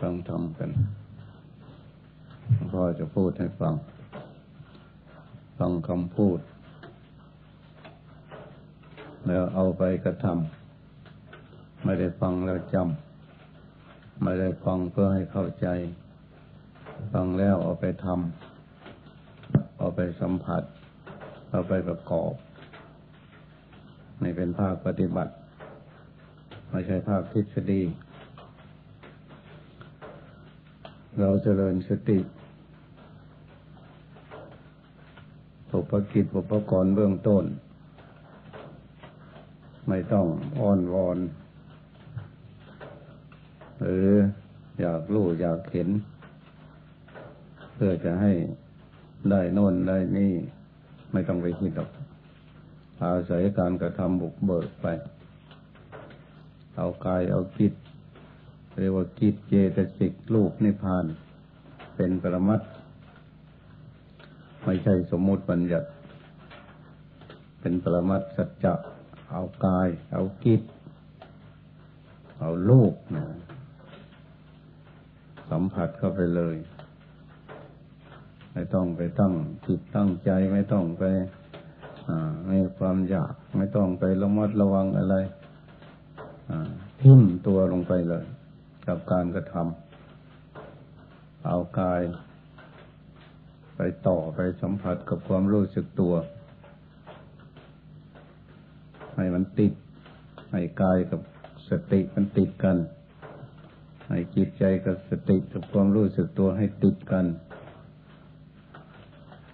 ฟังทำกันพ่อจะพูดให้ฟัง ฟังคำพูด แล้วเอาไปกระทำไม่ได้ฟังแล้วจำไม่ได้ฟังเพื่อให้เข้าใจ ฟังแล้วเอาไปทำเอาไปสัมผัส เอาไปประกอบนี่เป็นภาคปฏิบัติ ไม่ใช่ภาคทฤษฎี เราเจริญสติอุปกิจอุปกรณ์เบื้องต้น ไม่ต้องอ้อนวอน หรืออยากรู้อยากเห็น เพื่อจะให้ได้นนได้นี่ ไม่ต้องไปคิดหรอก อาศัยการกระทำบุกเบิกไป เอากายเอาจิต เรียกว่ากิจเจตสิกรูปนิพพาน เป็นปรมัตไม่ใช่สมมุติบัญญัติ เป็นปรมัตสัจจะเอากาย เอากิจเอาลูกนะสัมผัสเข้าไปเลย ไม่ต้องไปตั้งจิตตั้งใจไม่ต้องไปมีความอยาก ไม่ต้องไประมัดระวังอะไรทิ้มตัวลงไปเลย กับการกระทำเอากาย ไปต่อไปสัมผัสกับความรู้สึกตัว ให้มันติด ให้กายกับสติมันติดกัน ให้จิตใจกับสติกับความรู้สึกตัวให้ติดกัน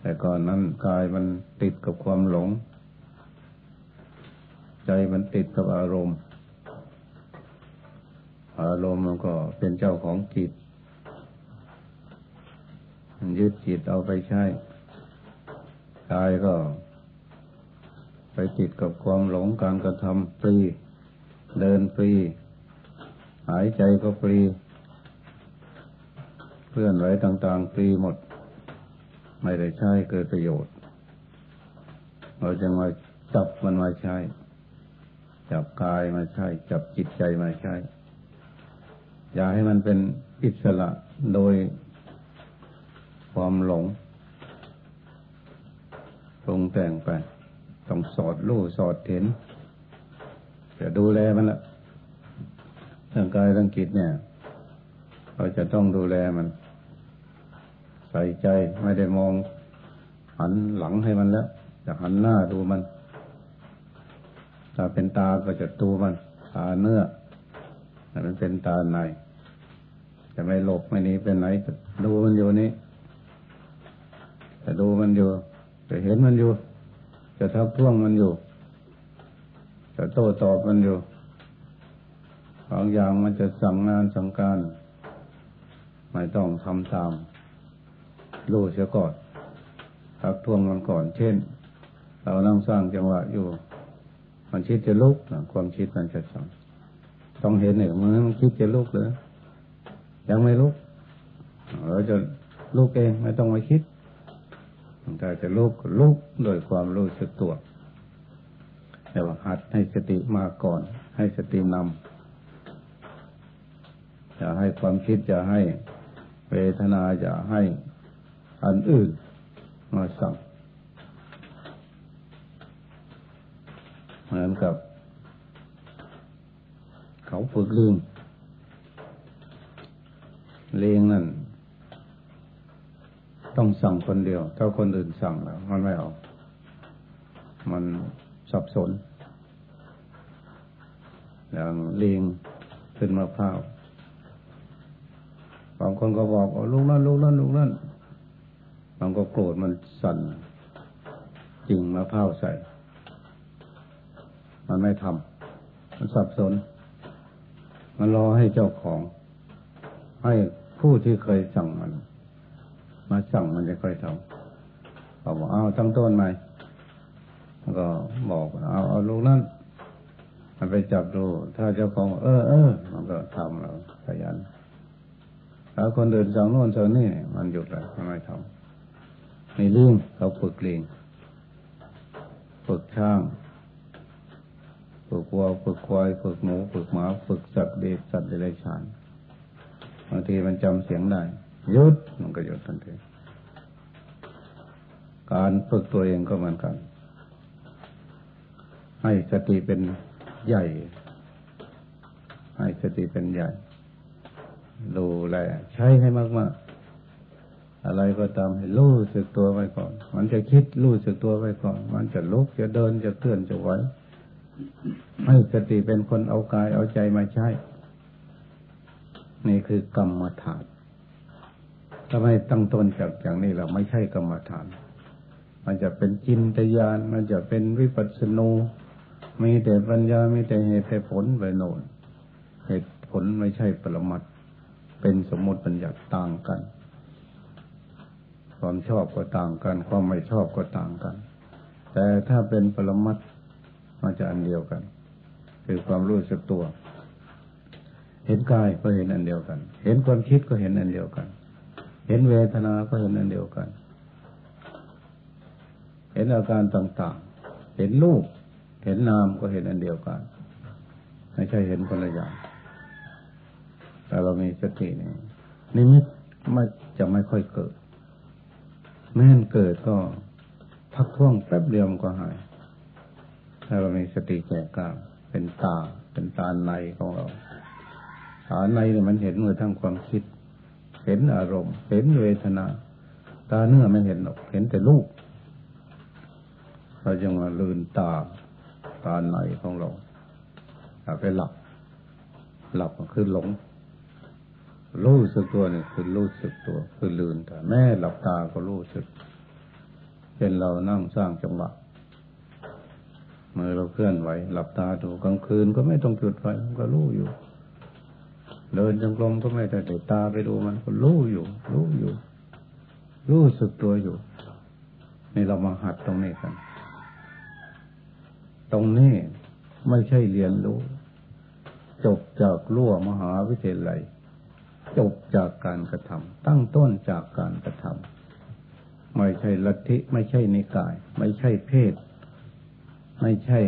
แต่ก่อนนั้นกายมันติดกับความหลง ใจมันติดกับอารมณ์ อารมณ์มันก็เป็นเจ้าของจิต ยึดจิตเอาไปใช้กายก็ ไปติดกับความหลงการกระทำฟรี เดินฟรี หายใจก็ฟรี เพื่อนไหวต่างๆฟรีหมด ไม่ได้ใช้เกิดประโยชน์ เราจะมาจับมันมาใช้จับกายมาใช้จับจิตใจมาใช้ อย่าให้มันเป็นอิสระโดยความหลงปรุงแต่งไป ต้องสอดรู้สอดเห็นจะดูแลมันละร่างกายร่างจิตเนี่ย เราจะต้องดูแลมัน ใส่ใจไม่ได้มอง หันหลังให้มันแล้ว จะหันหน้าดูมัน ถ้าเป็นตาก็จะดูมันตาเนื้อ มันเป็นตาในจะไม่หลบไม่หนีเป็นไหนดูมันอยู่นี่จะดูมันอยู่จะเห็นมันอยู่ จะทับท่วงมันอยู่ จะโต้ตอบมันอยู่บางอย่างมันจะสั่งงานสั่งการ ไม่ต้องทำตามรู้เสียก่อนทักท่วงมันก่อน เช่น เรานั่งสร้างจังหวะอยู่ มันคิดจะลุกความคิดมันจะสั่ง ต้องเห็นเนี่ยมันคิดจะลุกเลยยังไม่ลุกเราจะลุกเองไม่ต้องมาคิดถ้าจะลุกลุกโดยความรู้สึกตัวแต่ว่าหัดให้สติมาก่อน ให้สตินำจะให้ความคิดจะให้เวทนาจะให้อันอื่นมาสั่งเหมือนกับ เขาฝึกลิงเลี้ยงนั่นต้องสั่งคนเดียว ถ้าคนอื่นสั่งแล้ว มันไม่เอา มันสับสน อย่างเลี้ยงขึ้นมะพร้าวบางคนก็บอกอลูกนั่นลูกนั่นลูกนั่นบางก็โกรธมันสั่นจริงมะพร้าวใส่ มันไม่ทำมันสับสน มันรอให้เจ้าของ ให้ผู้ที่เคยสั่งมัน มาสั่งมันจะค่อยทำบอกเอาตั้งต้นใหม่ก็บอกเอาเอาลูกนั้นมันไปจับดู ถ้าเจ้าของ เออเออมันก็ทำแล้วขยันแล้วคนเดินสั่งโน่นสั่งนี่มันหยุดเลยไม่ทำในเรื่องเขาฝึกเลียงฝึกช่าง วัวฝึกควายฝึกหมูฝึกหมาฝึกสัตว์เด็กสัตว์เดรัจฉานมางทีมันจำเสียงได้หยุดมันก็หยุดทันทีการฝึกตัวเองก็เหมือนกัน ให้สติเป็นใหญ่ ให้สติเป็นใหญ่ ดูแลใช้ให้มาก ๆ อะไรก็ตามให้รู้สึกตัวไว้ก่อน มันจะคิดรู้สึกตัวไว้ก่อน มันจะลุกจะเดินจะเคลื่อนจะไหว ให้สติเป็นคนเอากายเอาใจมาใช้ นี่คือกรรมฐานถ้าไมตั้งต้นจากอย่างนี้เราไม่ใช่กรรมฐาน มันจะเป็นจินตยาน มันจะเป็นวิปัสสนูมีแต่ปัญญามีแต่เหตุแต่ผลไปโน่นเหตุผลไม่ใช่ปรมัตเป็นสมมติปัญญาต่างกัน ความชอบก็ต่างกัน ความไม่ชอบก็ต่างกัน แต่ถ้าเป็นปรมัต มันจะอันเดียวกัน คือความรู้สึกตัว เห็นกายก็เห็นอันเดียวกัน เห็นความคิดก็เห็นอันเดียวกัน เห็นเวทนา ก็เห็นอันเดียวกัน เห็นอาการต่างๆ เห็นรูป เห็นนามก็เห็นอันเดียวกัน ไม่ใช่เห็นคนละอย่างแต่เรามีสตินี่นิมิตไม่จะไม่ค่อยเกิด แม้นเกิดก็พักท่วงแป๊บเดียวมันก็หาย เรามีสติแก่กล้าเป็นตา เป็นตาในของเราตาในเนี่ยมันเห็นเมื่อทั้งความคิด เห็นอารมณ์ เห็นเวทนา ตาเนื้อไม่เห็นหรอก เห็นแต่รูปเราจะมาลืนตา ตาในของเราถ้าไปหลับ หลับคือหลง รู้สึกตัวเนี่ยคือรู้สึกตัว คือลืนแต่แม่หลับตาก็รู้สึก เป็นเรานั่งสร้างจังหวะ มือเราเคลื่อนไหว หลับตาดูกลางคืนก็ไม่ต้องจุดไฟมันก็รู้อยู่ เดินจงกรมก็ไม่ได้แต่ตาไปดูมันก็รู้อยู่ รู้อยู่ รู้สึกตัวอยู่นี่เรามาหัดตรงนี้กัน ตรงนี้ไม่ใช่เรียนรู้ จบจากรั้วมหาวิทยาลัย จบจากการกระทำตั้งต้นจากการกระทำไม่ใช่ลัทธิไม่ใช่นิกาย ไม่ใช่เพศ ไม่ใช่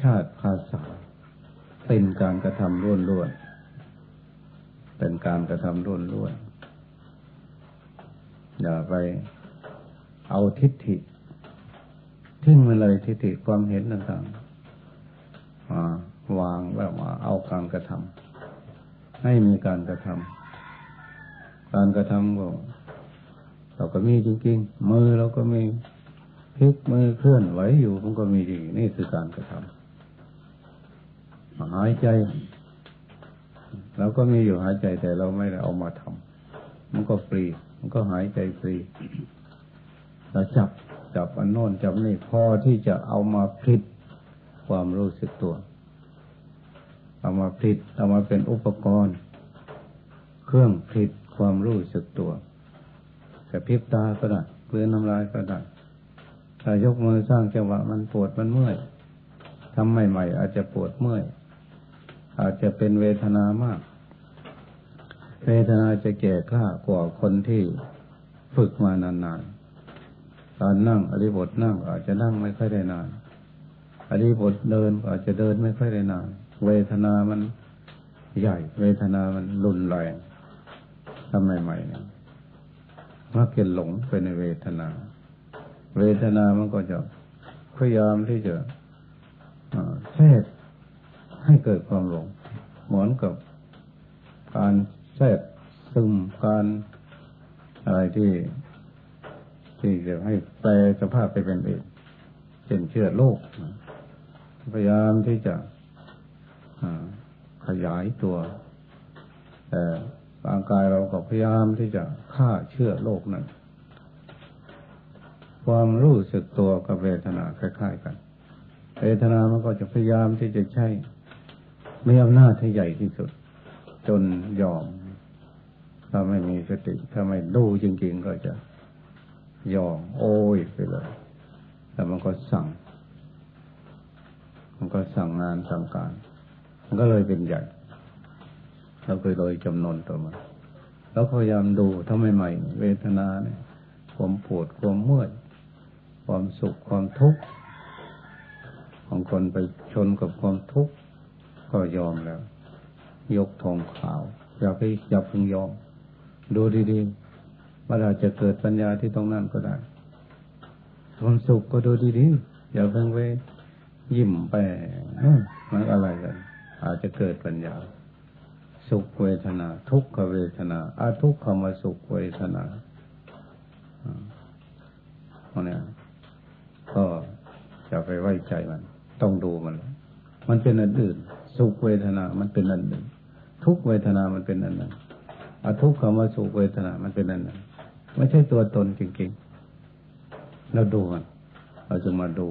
ชาติภาษา เป็นการกระทำล้วนล้วนเป็นการกระทำล้วนล้วนอย่าไปเอาทิฏฐิ ทิ้งไปเลยทิฏฐิความเห็นต่างๆมาวางแล้วมาเอาการกระทำให้มีการกระทำการกระทำก็ เราก็มีจริงๆมือเราก็มีพลิกมือเคลื่อนไหวอยู่มันก็มีดีนี่คือการกระทำหายใจเราก็มีอยู่หายใจแต่เราไม่ได้เอามาทำมันก็ฟรี มันก็หายใจฟรีเราจับจับอันโน้นจับนี่พอที่จะเอามาพลิกความรู้สึกตัว เอามาพลิกเอามาเป็นอุปกรณ์ เครื่องพลิกความรู้สึกตัว กระพริบตาก็ได้เกลือน้ำลายก็ได้ถ้ายกมือสร้างจังหวะมันปวดมันเมื่อยทำใหม่ๆอาจจะปวดเมื่อย อาจจะเป็นเวทนามาก เวทนาจะแก่กล้ากว่าคนที่ฝึกมานานๆตอนนั่งอริบทนั่ง อาจจะนั่งไม่ค่อยได้นานอริบทเดินอาจจะเดินไม่ค่อยได้นาน เวทนามันใหญ่ เวทนามันรุนแรงทำใหม่ๆ มักจะหลงไปในเวทนา เวทนามันก็จะพยายามที่จะแทรกให้เกิดความหลง เหมือนกับการแทรกซึมการอะไรที่ที่จะให้แปลสภาพไปเป็นเองเช่นเชื่อโลกพยายามที่จะขยายตัวแต่ ร่างกายเราก็พยายามที่จะฆ่าเชื่อโลกนั้น ความรู้สึกตัวกับเวทนาคล้ายๆกันเวทนามันก็จะพยายามที่จะใช้มีอำนาจที่ใหญ่ที่สุด จนยอม ถ้าไม่มีสติ ถ้าไม่ดูจริง ๆ ก็จะยอม โอ้ยไปเลยแต่มันก็สั่ง มันก็สั่งงานสั่งการ มันก็เลยเป็นใหญ่ เราเคยโดยจำนวนตัวมาแล้วพยายามดูทำไมใหม่ เวทนาเนี่ย ความปวดความเมื่อยความสุขความทุกข์ของคนไปชนกับความทุกข์ก็ยอมแล้ว ยกธงขาว อย่าไปอย่าพึงยอม ดูดีๆว่าเราจะเกิดปัญญาที่ตรงนั้นก็ได้ความสุขก็ดูดีๆอย่าเพิ่งไปยิ้มไปมันอะไรกันอาจจะเกิดปัญญา สุขเวทนา ทุกขเวทนาอาทุกขมสุขเวทนาเพราะนี้ก็จะไปไว้ใจมัน ต้องดูมัน มันเป็นอันอื่น สุขเวทนา มันเป็นอันหนึ่ง ทุกเวทนา มันเป็นอันหนึ่งอาทุกขมสุขเวทนา มันเป็นอันหนึ่ง ไม่ใช่ตัวตนจริงๆเราดูมันเราจะมาดู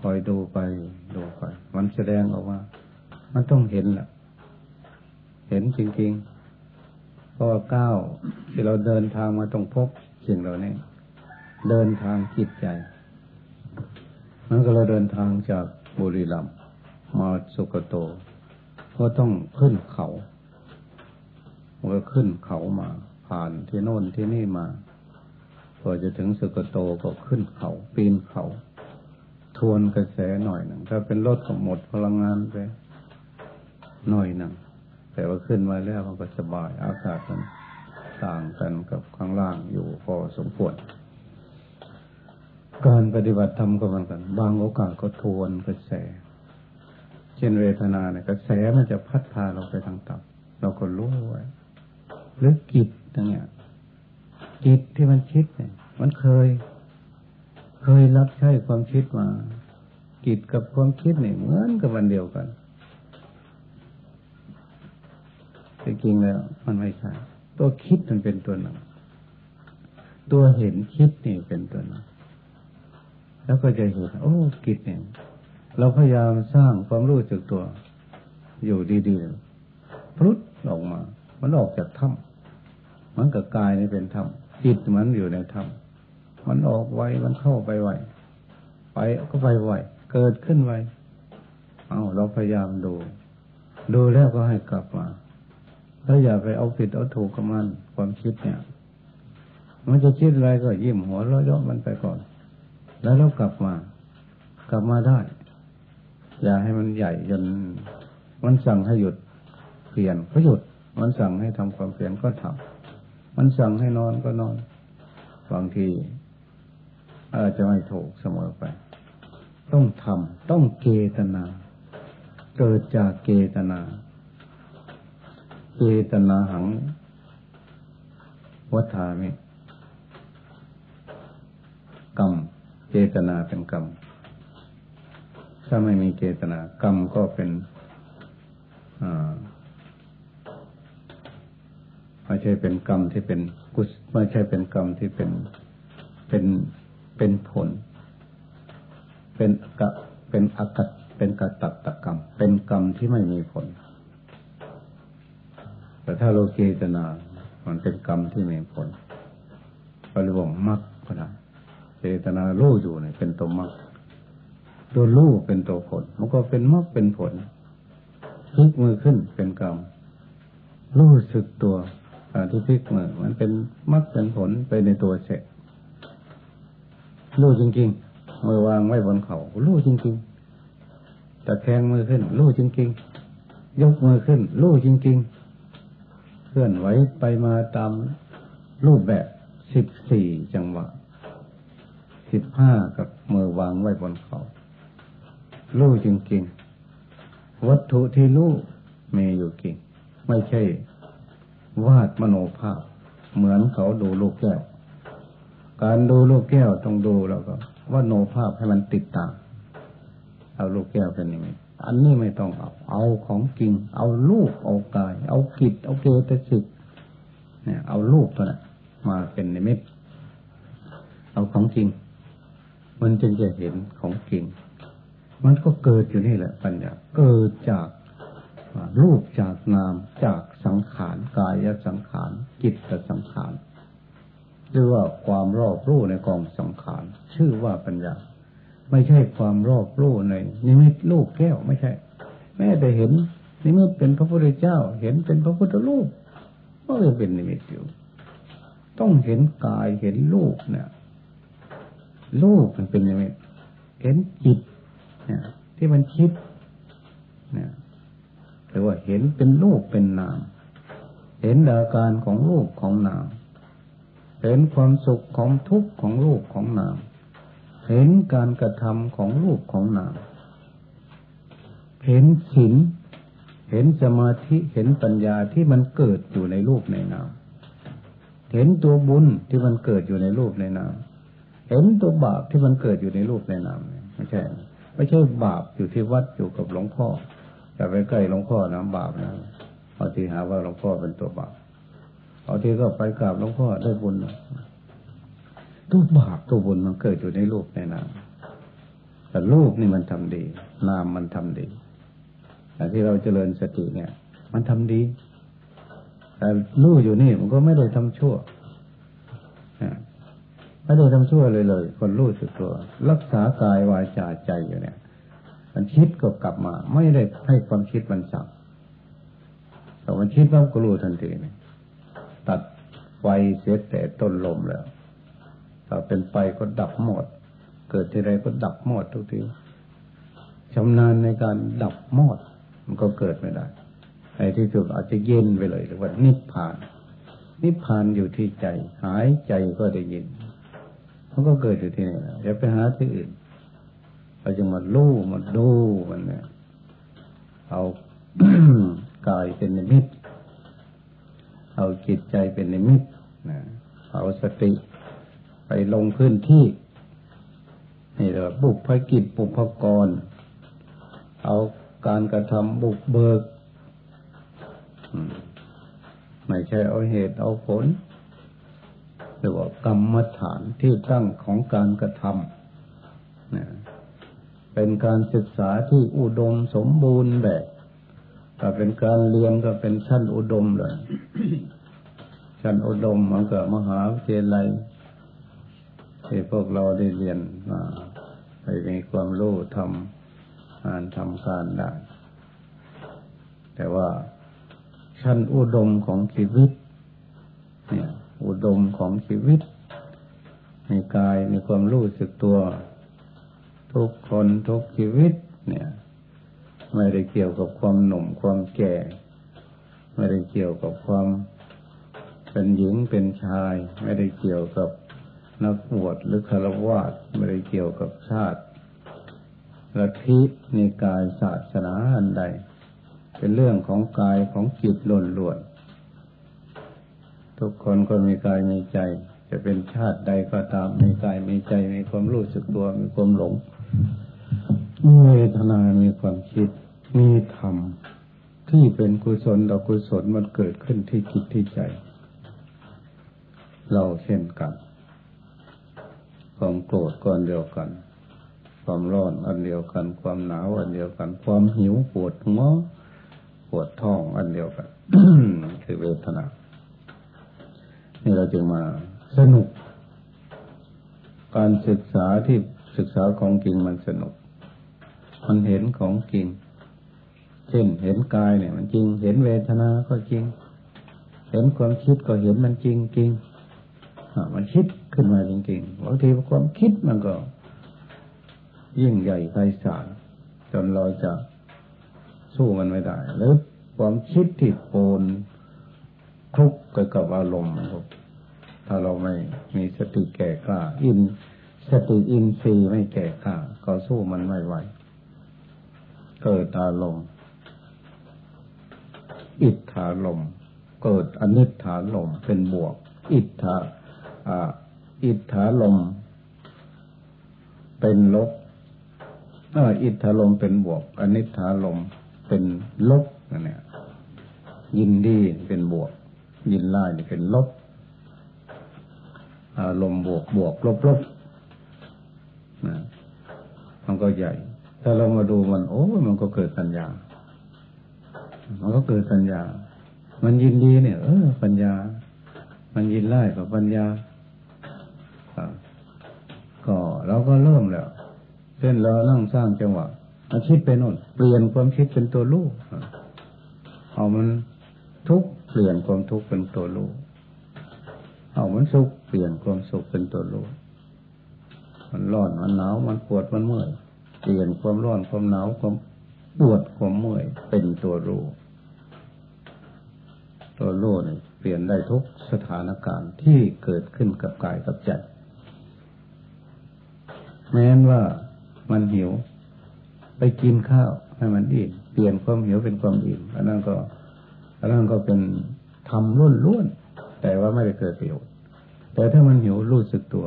คอยดูไปดูไป มันแสดงออกมา มันต้องเห็นแหละ เห็นจริงๆ เพราะว่าก้าวที่เราเดินทางมาต้องพบสิ่งเหล่านี้เดินทางจิตใจ มันก็เราเดินทางจากบุรีรัมย์มาสุกโต ก็ต้องขึ้นเขาก็ขึ้นเขามา ผ่านที่โน่นที่นี่มาพอจะถึงสุกโตก็ขึ้นเขา ปีนเขา ทวนกระแสหน่อยหนึ่งถ้าเป็นรถก็หมดพลังงานไปหน่อยหนึ่ง แต่ว่าขึ้นมาแล้วมันก็สบายอากาศมันต่างกันกับข้างล่างอยู่พอสมควร การปฏิบัติธรรมก็เหมือนกัน บางโอกาสก็ทวนกระแส เช่นเวทนาเนี่ยกระแสมันจะพัดพาเราไปทางต่ำเราก็รู้ไว้หรือกิจอย่างเงี้ยจิตที่มันคิดเนี่ย มันเคย เคยรับใช้ความคิดมาจิตกับความคิดเนี่ยเหมือนกับวันเดียวกัน แต่จริงแล้ว มันไม่ใช่ตัวคิดมันเป็นตัวหนึ่งตัวเห็นคิดนี่เป็นตัวหนึ่งแล้วก็จะเห็นโอ้กิจเนี่ยเราพยายามสร้างความรู้จักตัว อยู่ดีๆพลุดออกมา มันออกจากถ้ำมันกับกายนี่เป็นถ้ำจิตมันอยู่ในถ้ำมันออกไวมันเข้าไปไวไปก็ไปไวเกิดขึ้นไวเอาเราพยายามดู ดูแล้วก็ให้กลับมา แล้วอย่าไปเอาผิดเอาถูกกับมันความคิดเนี่ย มันจะคิดอะไรก็ยิ้มหัวเราะเยาะมันไปก่อน แล้วเรากลับมา กลับมาได้ อย่าให้มันใหญ่จนมันสั่งให้หยุดเปลี่ยนก็หยุด มันสั่งให้ทำความเปลี่ยนก็ทำมันสั่งให้นอนก็นอนบางทีอาจจะไม่ถูกเสมอไป ต้องทำต้องเกตนา เกิดจากเกตนา เกตนาหัง วัฏามิกรรมเจตนาเป็นกรรม ถ้าไม่มีเจตนา กรรมก็เป็นไม่ใช่เป็นกรรมที่เป็นกุศไม่ใช่เป็นกรรมที่เป็นเป็นเป็นผล เป็นกะเป็นอากตเป็นกตัตกรรม เป็นกรรมที่ไม่มีผล แต่ถ้าโลเกตนา มันเป็นกรรมที่มีผลปริวงมรรคก็ได้เจตนาลู่อยู่เนี่ยเป็นตัวมรรคตัวลู่เป็นตัวผล มันก็เป็นมรรคเป็นผลพลิกมือขึ้นเป็นกรรมรู้สึกตัวที่พลิกมือมันเป็นมรรคเป็นผลไปในตัวเสร็จรู้จริงๆมือวางไว้บนเขารู้จริงๆตะแคงมือขึ้นรู้จริงๆ ยกมือขึ้นรู้จริงๆ เคลื่อนไหวไปมาตามรูปแบบสิบสี่จังหวะสิบห้ากับมือวางไว้บนเขารู้จริงๆ วัตถุที่รู้มีอยู่จริง ไม่ใช่ วาดมโนภาพ เหมือนเขาดูลูกแก้ว การดูลูกแก้วต้องดูแล้วก็ว่าโนภาพให้มันติดตาม เอาลูกแก้วเป็นยังไง อันนี้ไม่ต้องเอาเอาของจริง เอาลูกเอากาย เอากิจเอาเกตสิกเนี่ย เอาลูกตัวนั้นมาเป็นนิมิตเอาของจริง มันจึงจะเห็นของจริง มันก็เกิดอยู่นี่แหละ ปัญญาเกิดจากรูปจากนามจากสังขารกายสังขารจิตสังขารหรือว่าความรอบรู้ในกองสังขารชื่อว่าปัญญา ไม่ใช่ความรอบรู้ในนิมิตลูกแก้วไม่ใช่ แม้แต่เห็นนิมิตเป็นพระพุทธเจ้า เห็นเป็นพระพุทธรูปก็ยังเป็นนิมิตอยู่ต้องเห็นกายเห็นลูกเนี่ยลูกมันเป็นนิมิตเห็นจิตเนี่ย ที่มันคิดเนี่ยหรือว่าเห็นเป็นรูปเป็นนาม เห็นอาการของรูปของนาม เห็นความสุขของทุกข์ของรูปของนาม เห็นการกระทำของรูปของนาม เห็นศีลเห็นสมาธิเห็นปัญญาที่มันเกิดอยู่ในรูปในนาม เห็นตัวบุญที่มันเกิดอยู่ในรูปในนาม เห็นตัวบาปที่มันเกิดอยู่ในรูปในนามไม่ใช่ ไม่ใช่บาปอยู่ที่วัดอยู่กับหลวงพ่อแต่ไปใกล้หลวงพ่อนะบาปนะเอาที่หาว่าหลวงพ่อเป็นตัวบาปเอาที่ก็ไปกราบหลวงพ่อได้บุญ ตัวบาปตัวบุญมันเกิดอยู่ในรูปในนามแต่รูปนี่มันทำดี นามมันทำดีแต่ที่เราเจริญสติเนี่ย มันทำดี แต่รู้อยู่นี่มันก็ไม่ได้ทำชั่วไม่ได้ทำชั่วเลยเลย คนรู้สึกตัว รักษากายวาจาใจอยู่เนี่ย มันคิดก็กลับมา ไม่ได้ให้ความคิดมันสั่งแต่มันคิดแล้วก็รู้ทันทีเนี่ยตัดไฟเสียแต่ต้นลมแล้ว ถ้าเป็นไฟก็ดับหมด เกิดที่ไรก็ดับหมดทุกทีชำนาญในการดับหมด มันก็เกิดไม่ได้ในที่สุดอาจจะเย็นไปเลยหรือว่านิพพาน นิพพานอยู่ที่ใจ หายใจก็ได้ยินมันก็เกิดอยู่ที่นี่อย่าไปหาที่อื่นเราจะมาลู่มาดูมันเนี่ยเอากายเป็นนิมิต เอาจิตใจเป็นนิมิตนะเอาสติ ลงพื้นที่นี่เรียกว่าบุกภกิจบุพกร เอาการกระทำบุกเบิกไม่ใช่เอาเหตุเอาผลเรียกว่ากรรมฐานที่ตั้งของการกระทำเนี่ยเป็นการศึกษาที่อุดมสมบูรณ์แบบถ้าเป็นการเรียนก็เป็นชั้นอุดมเลย ชั้นอุดมมันก็มหาวิทยาลัย ที่พวกเราได้เรียนมาไปมีความรู้ทำงานทำการได้ แต่ว่าชั้นอุดมของชีวิต เนี่ย อุดมของชีวิตในกายมีความรู้สึกตัว ทุกคนทุกชีวิต เนี่ย ไม่ได้เกี่ยวกับความหนุ่มความแก่ ไม่ได้เกี่ยวกับความเป็นหญิงเป็นชาย ไม่ได้เกี่ยวกับ นักบวชหรือคารวะไม่ได้เกี่ยวกับชาติลัทธิในกายศาสนาอันใด เป็นเรื่องของกายของจิตล้นล้วนทุกคนก็มีกายมีใจ จะเป็นชาติใดก็ตามมีกายมีใจมีความรู้สึกตัวมีความหลงมีเวทนา มีความคิด มีธรรมที่เป็นกุศลดอกกุศลมันเกิดขึ้นที่จิตที่ใจ เราเช่นกัน ความโกรธก้อนเดียวกัน ความร้อนอันเดียวกัน ความหนาวอันเดียวกัน ความหิวปวดหัวปวดท้องอันเดียวกันคือเวทนานี่เราจึงมาสนุก การศึกษาที่ศึกษาของจริงมันสนุก มันเห็นของจริง เช่นเห็นกายเนี่ย มันจริง เห็นเวทนาก็จริง เห็นความคิดก็เห็นมันจริงจริงมันคิด ขึ้นมาจริงๆบางทีความคิดมันก็ ยิ่งใหญ่ไพศาลจนเราจะสู้มันไม่ได้หรือความคิดที่โปนคลุกกับอารมณ์ถ้าเราไม่มีสติแก่กล้า อินสติอินทรีย์ไม่แก่กล้า ก็สู้มันไม่ไหว เกิดอารมณ์อิทธาลม เกิดอนิธาลมเป็นบวก อิทธา อิทธาลม เป็นลบอิทธาลมเป็นบวก อนิธาลมเป็นลบนั่นเนี่ยยินดีเป็นบวก ยินไล่เป็นลบอารมณ์บวกบวกลบลบนะมันก็ใหญ่ ถ้าเรามาดูมัน โอ้มันก็เกิดปัญญา มันก็เกิดปัญญา มันยินดีเนี่ย เออ ปัญญา มันยินไล่กับปัญญา เราก็เริ่มแล้วเช่นเรานั่งสร้างจังหวะอาคิดไปโน่นเปลี่ยนความคิดเป็นตัวลูกเอามันทุกเปลี่ยนความทุกเป็นตัวลูกเอามันสุขเปลี่ยนความสุขเป็นตัวลูกมันร้อนมันหนาวมันปวดมันเมื่อยเปลี่ยนความร้อนความหนาวความปวดความเมื่อยเป็นตัวรู้ตัวรู้เนี่ยเปลี่ยนได้ทุกสถานการณ์ที่เกิดขึ้นกับกายกับใจ แม้นว่ามันหิว ไปกินข้าวให้มันอิ่มเปลี่ยนความหิวเป็นความอิ่มอันนั้นก็อันนั้นก็เป็นทำล้วนล้วนแต่ว่าไม่ได้เกิดประโยชน์ แต่ถ้ามันหิวรู้สึกตัว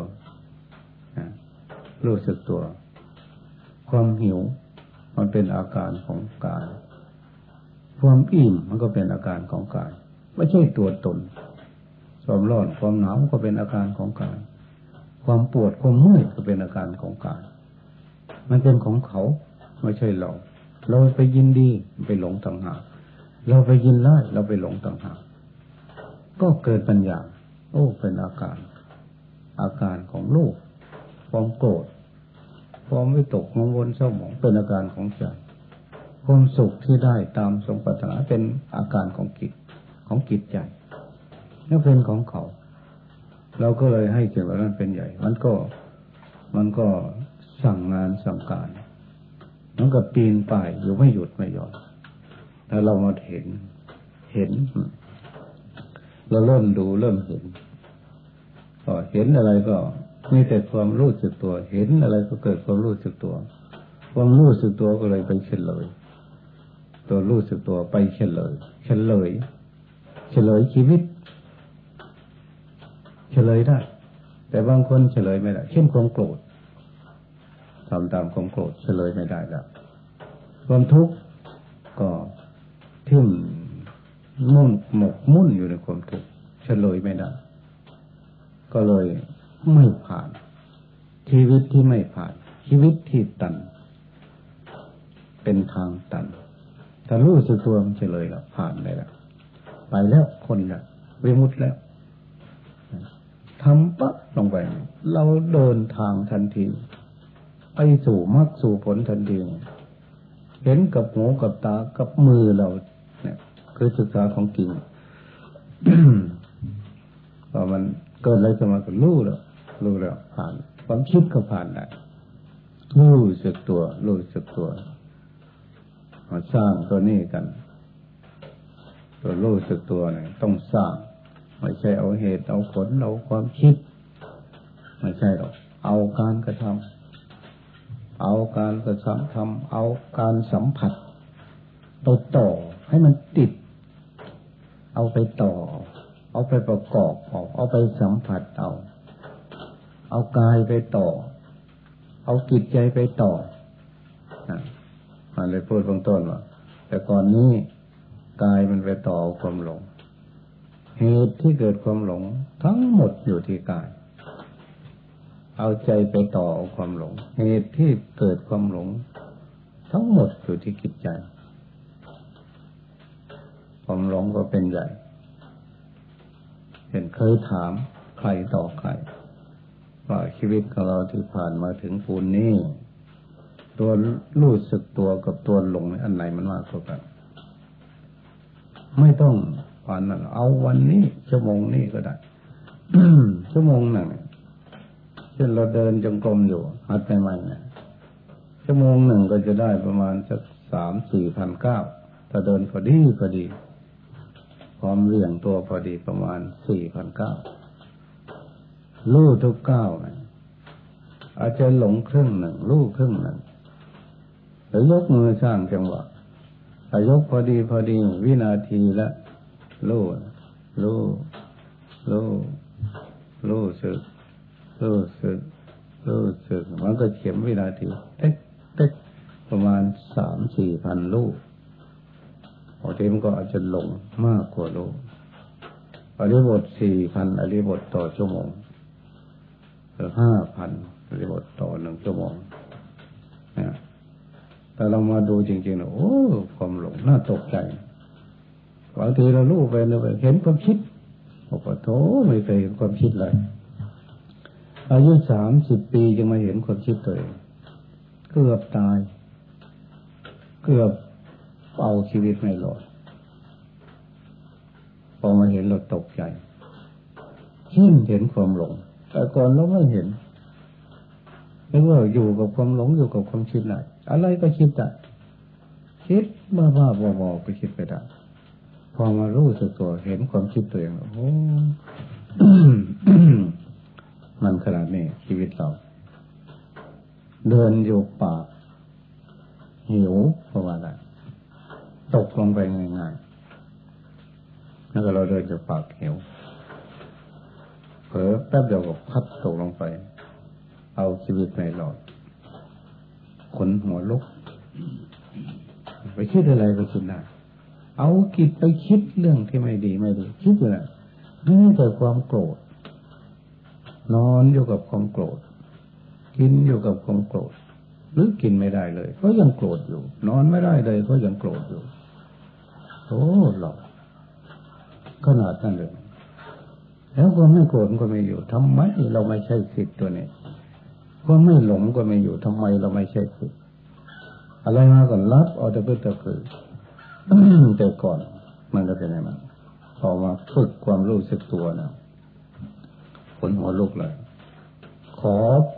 รู้สึกตัว ความหิว มันเป็นอาการของกาย ความอิ่มมันก็เป็นอาการของกาย ไม่ใช่ตัวตนความร้อนความหนาวก็เป็นอาการของกาย ความปวดความเมื่อยก็เป็นอาการของกาย มันเป็นของเขาไม่ใช่เรา เราไปยินดีไปหลงต่างหากเราไปยินร้ายเราไปหลงต่างหากก็เกิดปัญญา โอ้ เป็นอาการ อาการของลูกความโกรธความวิตกกังวลเศร้าหมองเป็นอาการของใจความสุขที่ได้ตามสมปรารถนาเป็นอาการของจิตของจิตใจนั่นเป็นของเขา เราก็เลยให้เกิดว่านั้นเป็นใหญ่ มันก็ มันก็สั่งงานสั่งการมันก็ปีนป่ายอยู่ไม่หยุดไม่หย่อนถ้าเรามาเห็น เห็น เราเริ่มดูเริ่มเห็นก็เห็นอะไรก็มีแต่ความรู้สึกตัว เห็นอะไรก็เกิดความรู้สึกตัว ความรู้สึกตัวก็เลยไปเฉลย ตัวรู้สึกตัวไปเฉลย เฉลย เฉลยชีวิต เฉลยได้ แต่บางคนเฉลยไม่ได้ เช่นความโกรธทำตามความโกรธเฉลยไม่ได้แล้วความทุกข์ก็ทิ่มมุ่นหมกมุ่นอยู่ในความทุกข์เฉลยไม่ได้ ก็เลยไม่ผ่าน ชีวิตที่ไม่ผ่าน ชีวิตที่ตัน เป็นทางตันถ้ารู้สึกตัวมันเฉลยแล้วผ่านได้แล้วไปแล้วคนละวิมุตแล้ว ทำปั๊บลงไป เราเดินทางทันที ไปสู่มรรคสู่ผลทันที เห็นกับหูกับตากับมือเรา เนี่ย คือศึกษาของจริงพอมันเกิดอะไรขึ้นมาก็รู้แล้วรู้แล้ว ผ่าน ความคิดก็ผ่านได้รู้สึกตัว รู้สึกตัวมาสร้างตัวนี้กัน ตัวรู้สึกตัวเนี่ยต้องสร้าง ไม่ใช่เอาเหตุเอาผลเอาความคิด ไม่ใช่หรอก เอาการกระทำเอาการกระทำทำเอาการสัมผัสไปต่อให้มันติด เอาไปต่อ เอาไปประกอบออกเอาไปสัมผัสเอา เอากายไปต่อ เอาจิตใจไปต่อมันเลยพูดเบื้องต้นว่าแต่ก่อนนี้กายมันไปต่อความหลง เหตุที่เกิดความหลง ทั้งหมดอยู่ที่กาย เอาใจไปต่อความหลง เหตุที่เกิดความหลง ทั้งหมดอยู่ที่จิตใจ ความหลงก็เป็นใหญ่เห็นเคยถามใครต่อใครว่าชีวิตของเราที่ผ่านมาถึงปูนนี้ ตัวรู้สึกตัวกับตัวหลงอันไหนมันมากกว่ากัน ไม่ต้อง ผ่านนั้นเอาวันนี้ชั่วโมงนี้ก็ได้ชั่วโมงหนึ่งเช่นเราเดินจงกรมอยู่หัดใหม่ๆเนี่ยชั่วโมงหนึ่งก็จะได้ประมาณสักสามสี่พันเก้าถ้าเดินพอดีพอดีความเรี่ยงตัวพอดีประมาณสี่พันเก้ารู้ทุกเก้าวอาจจะหลงครึ่งหนึ่งรู้ครึ่งหนึ่งหรือยกมือสร้างจังหวะถ้ายกพอดีพอดี วินาทีละ รู้ รู้ รู้ รู้สึก รู้สึก รู้สึก มันก็เข็มวินาทีเต๊กเต๊กประมาณสามสี่พันลูกบางทีมันก็อาจจะหลงมากกว่าลูกอริบทสี่พันอริบทต่อชั่วโมงห้าพันเรียกว่าต่อหนึ่งชั่วโมงนะแต่เรามาดูจริงๆนะโอ้ ความหลงน่าตกใจ บางทีเราลูกไปเราไปเห็นความคิดบอกว่าโถไม่เคยเห็นความคิดเลยอายุสามสิบปียังมาเห็นความคิดตัวเองเกือบตาย เกือบเอาชีวิตไม่รอดพอมาเห็นเราตกใจขิ้นเห็นความหลง แต่ก่อนเราไม่เห็นนึกว่าอยู่กับความหลงอยู่กับความคิดไหนอะไรก็คิดได้คิดบ้าบ้าบอๆก็คิดไปได้ พอมารู้สึกตัวเห็นความคิดตัวเองโอ้มันขนาดนี้ชีวิตเรา เดินอยู่ป่าหิวเพราะว่าอะไรตกลงไปง่ายๆแล้วก็เราเดินจากปากหิวเผลอแป๊บเดียวก็พัดตกลงไป เอาชีวิตไม่รอดขนหัวลุกไปคิดอะไรก็คิดได้ เอากิจไปคิดเรื่องที่ไม่ดีไม่ดีคิดอยู่นะนี่แต่ความโกรธ นอนอยู่กับความโกรธ กินอยู่กับความโกรธ หรือกินไม่ได้เลยก็ยังโกรธอยู่ นอนไม่ได้เลยก็ยังโกรธอยู่โอ้หรอกขนาดนั้นเลยแล้วความไม่โกรธก็ไม่อยู่ทำไมเราไม่ใช่สิทธิ์ตัวนี้ความไม่หลงก็ไม่อยู่ทำไมเราไม่ใช่สิทธิ์อะไรมาก่อนรับเอาแต่เพื่อแต่คือ แต่ก่อนมันก็เป็นอย่างนั้นพอมาฝึกความรู้สึกตัวนะผลหัวลุกเลย ขอ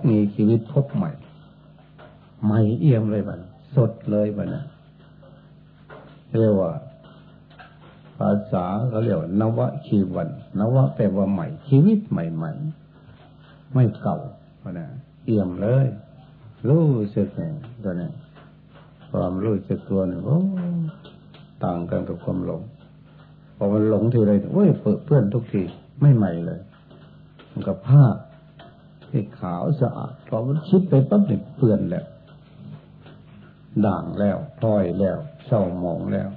มีชีวิตพบใหม่ ใหม่เอี่ยมเลยบันสดเลยบันนะเรียกว่า ภาษาเขาเรียกว่านวชีวัน นวะแปลว่าใหม่ ชีวิตใหม่ๆไม่เก่านะเอี่ยมเลย รู้สึกไงตัวนี้ความรู้สึกตัวเนี่ยโอ้ ต่างกันกับความหลงพอมันหลงทีไรโอ้ยเปื้อเพื่อนทุกทีไม่ใหม่เลย มันกับผ้าที่ขาวสะอาดพอมันคิดไปปั๊บเนี่ยเปื้อนแล้ว ด่างแล้วพลอยแล้วเศร้าหมองแล้ว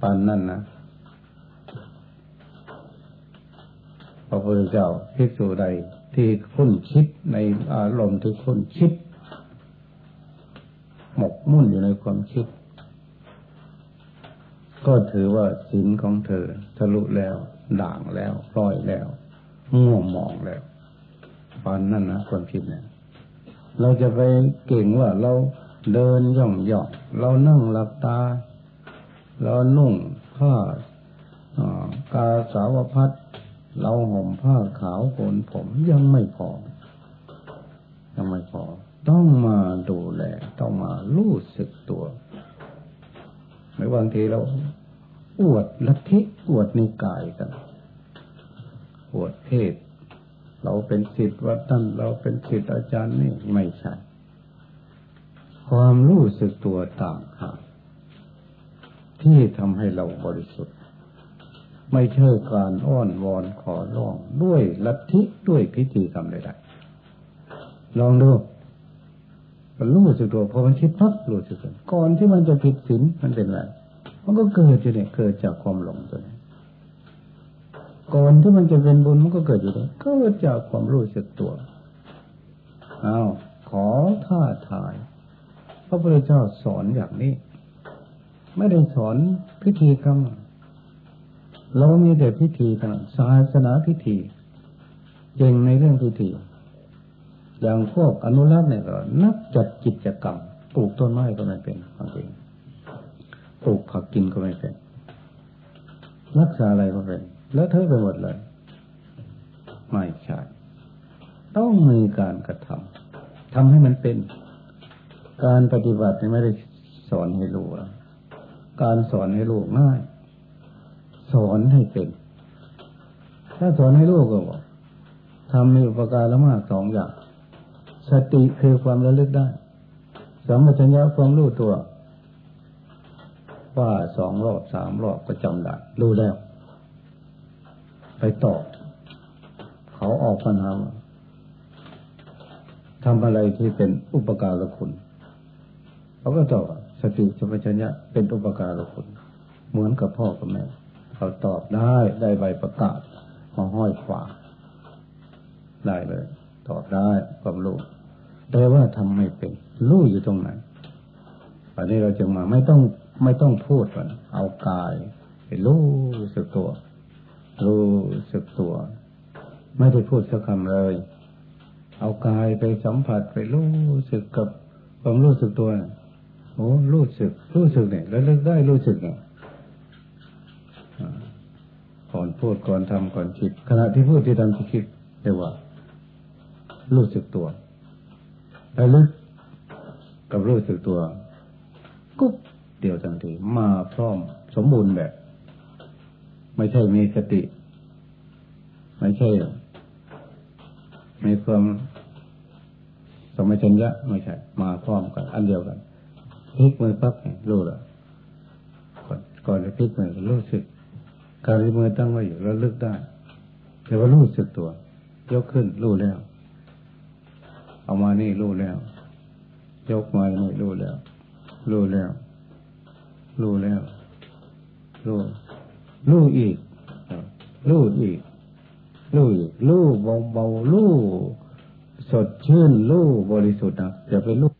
ปานนั่นนะพระพุทธเจ้าพิสูจใดที่คุ้นคิดในอารมณ์ที่คุ้นคิด หมกมุ่นอยู่ในความคิด ก็ถือว่าศีลของเธอทะลุแล้ว ด่างแล้วพลอยแล้วง่วงมองแล้วปานนั่นนะความคิดเนี่ย เราจะไปเก่งว่าเราเดินย่องย่องเรานั่งหลับตา เรานุ่งผ้ากาสาวพัดเราห่มผ้าขาวโกนผมยังไม่พอ ยังไม่พอ ต้องมาดูแล ต้องมารู้สึกตัว ไม่บางทีเราอวดลัทธิอวดนิกายกันอวดเพศ เราเป็นศิษย์วัดท่านเราเป็นศิษย์อาจารย์นี่ไม่ใช่ ความรู้สึกตัวต่างหากที่ทำให้เราบริสุทธิ์ ไม่ใช่การอ้อนวอนขอร้องด้วยลัทธิด้วยพิธีกรรมใดๆลองดู มันรู้สึกตัวพอมันคิดพักรู้สึกตัวก่อนที่มันจะผิดศีลมันเป็นอะไรมันก็เกิดอยู่เนี่ยเกิดจากความหลงตัวนี้ก่อนที่มันจะเป็นบุญมันก็เกิดอยู่เนี่ยเกิดจากความรู้สึกตัวอ้าวขอท่าทาย พระพุทธเจ้าสอนอย่างนี้ ไม่ได้สอนพิธีกรรมเรามีแต่พิธีทางศาสนาพิธีเก่งในเรื่องพิธี อย่างพวกอนุรักษ์เนี่ยก็นักจัดกิจกรรมปลูกต้นไม้ก็ไม่เป็นบางทีปลูกผักกินก็ไม่เป็นรักษาอะไรก็เป็นแล้วเธอไปหมดเลย ไม่ใช่ต้องมีการกระทำทำให้มันเป็น การปฏิบัติไม่ได้สอนให้รู้การสอนให้ลูกง่าย สอนให้เป็น ถ้าสอนให้ลูกก็บอกทำมีอุปการละมากสองอย่าง สติคือความระลึกได้สัมปชัญญะความรู้ตัว ว่าสองรอบสามรอบก็จำได้รู้แล้ว ไปตอบเขาออกปัญหาทำอะไรที่เป็นอุปการะคุณเขาก็ตอบสติสัมปชัญญะเป็นอุปการะคุณ เหมือนกับพ่อกับแม่เขาตอบได้ได้ใบประกาศมาห้อยขวาได้เลย ตอบได้ความรู้ แต่ว่าทำไม่เป็นรู้อยู่ตรงไหนอันนี้เราจึงมาไม่ต้องไม่ต้องพูดกันเอากายไปรู้สึกตัวรู้สึกตัว ไม่ได้พูดสักคำเลย เอากายไปสัมผัสไปรู้สึกกับความรู้สึกตัวนะโอ้รู้สึก รู้สึกเนี่ยแล้วเลิกได้รู้สึกเนี่ยก่อนพูดก่อนทำก่อนคิดขณะที่พูดที่ทำที่คิดเรียกว่า รู้สึกตัว แล้วลึกกับรู้สึกตัวกุ๊บเดียวทันทีมาพร้อมสมบูรณ์แบบ ไม่ใช่มีสติ ไม่ใช่มีความสมัชัญญะไม่ใช่ มาพร้อมกัน อันเดียวกันพลิกมือปั๊บเนี่ยรู้และก่อนก่อนจะพลิกมือก็รู้สึก การที่มือตั้งไว้อยู่แล้วลึกได้ แต่ว่ารู้สึกตัว ยกขึ้นรู้แล้ว เอามานี่รู้แล้ว ยกมานี่รู้แล้ว รู้แล้ว รู้แล้ว รู้รู้อีกรู้อีกรู้อีกรู้เบาๆรู้สดชื่นรู้บริสุทธิ์นะอย่าไปรู้